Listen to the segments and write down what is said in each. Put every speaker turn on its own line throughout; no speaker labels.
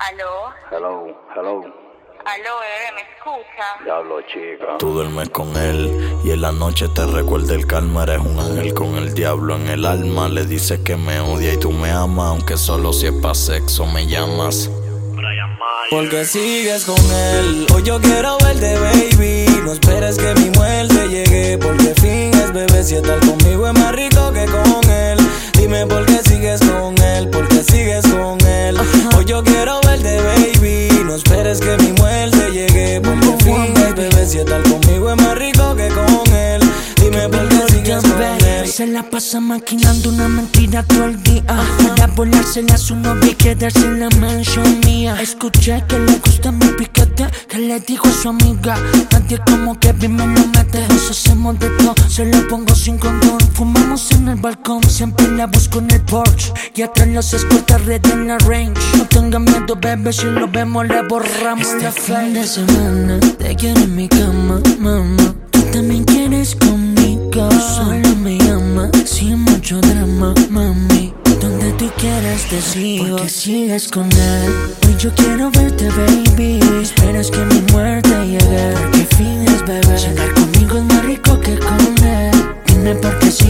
Aló,
Hello, hello.
aló, bebé, ¿me escucha?
Diablo, chica.
Tú duermes con él y en la noche te recuerda el calma. Eres un ángel con el diablo en el alma. Le dices que me odia y tú me amas, aunque solo si es pa' sexo me llamas.
Porque sigues con él. Hoy yo quiero verte, baby. No esperes que mi muerte llegue. Porque finges, bebé. Si estar conmigo es más rico que con él. Dime por qué Si estar conmigo es más rico que con él. Dime por qué sigues con él.
Se la pasa maquinando una mentira todo el día Para volársela a su novia y quedarse en la mansión mía Escuché que le gusta mi piquete Que le dijo a su amiga Nadie como que me lo mete hacemos de todo, se lo pongo sin condón. Fumamos en el balcón, siempre la busco en el porch Y atrás los escoltas red en la range. No tengan miedo, bebé, si lo vemos le borramos Este fin de semana te quiero en mi cama, mamá. Tú también quieres conmigo Solo me llama sin mucho drama, mami Donde tú quieras te sigo. Porque sigues con él. Hoy yo quiero verte, baby. Esperas que mi muerte llegue. Porque finges, bebé. Llegar conmigo es más rico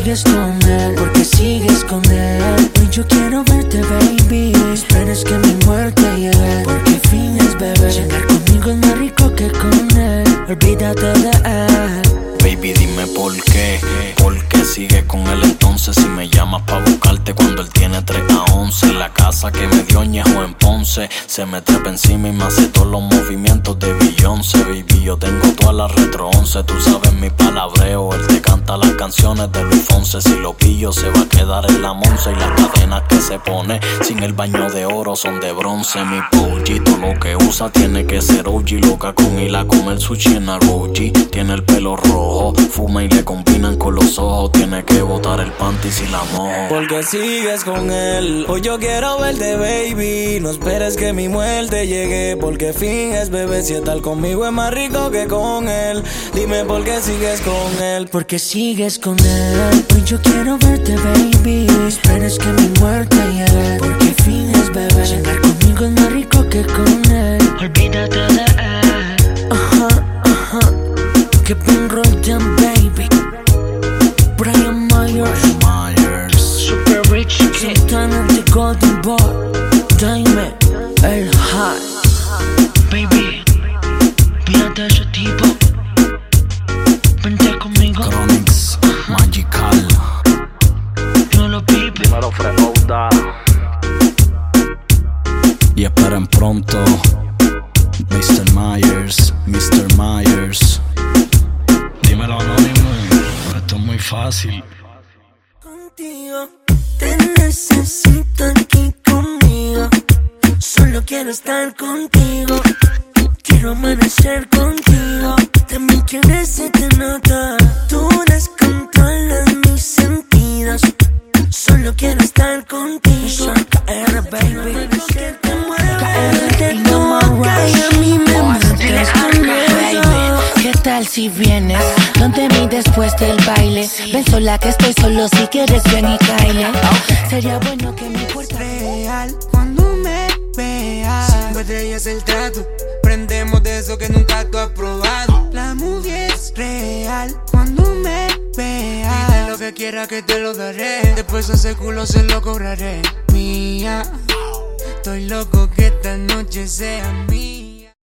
sigues con él Porque sigues con él Hoy yo quiero verte, baby Esperas que mi muerte llegue Porque finges, bebé Llegar conmigo es más rico que con él Olvídate de él
Baby, dime por qué. ¿Por qué sigues con él entonces? Si me llamas pa' buscarte cuando él tiene 3 a 11. La casa que me dio Ñejo en Ponce. Se me trepa encima y me hace todos los movimientos de Beyoncé. Baby, yo tengo toda la retro 11. Tú sabes mi palabreo. Él te canta las canciones de Luis Fonse. Si lo pillo, se va a quedar en la monza. Y las cadenas que se pone sin el baño de oro son de bronce. Mi pollito lo que usa tiene que ser OG. Loca con ir a comer sushi en Aroji. Tiene el pelo rojo, fuma y le combinan con los ojos. Tiene que botar el panty si la mojo.
Porque sigues con él. Hoy yo quiero verte, baby. No esperes que mi muerte llegue. Porque finges, bebé. Si estar conmigo es más rico que con él. Dime por qué sigues con él.
Porque sigues con él Hoy yo quiero verte, baby. Esperes que mi muerte llegue. Porque finges, bebé Llegar conmigo es más rico que con él Olvídate de él. Ajá, ajá. Que bien roll down, baby. Brian Myers.
Myers.
Super Rich Kid. Santana the Golden Boy. Dime El Hot
Mr. Myers, Mr. Myers. Dímelo anónimo. Esto es muy fácil.
contigo. Te necesito aquí conmigo. Solo quiero estar contigo. Quiero amanecer contigo. También quieres se te nota. Tú descontrolas mis sentidos. Solo quiero estar contigo.
Si vienes? Donde mí después del baile. Ven sola que estoy solo si quieres ven y caile. Sería bueno que mi puerta
real cuando me veas. Cinco estrellas el trato, prendemos de eso que nunca tú has probado. La movie es real cuando me veas. Pide lo que quiera que te lo daré. Después ese culo se lo cobraré. Mía, estoy loco que esta noche sea mía.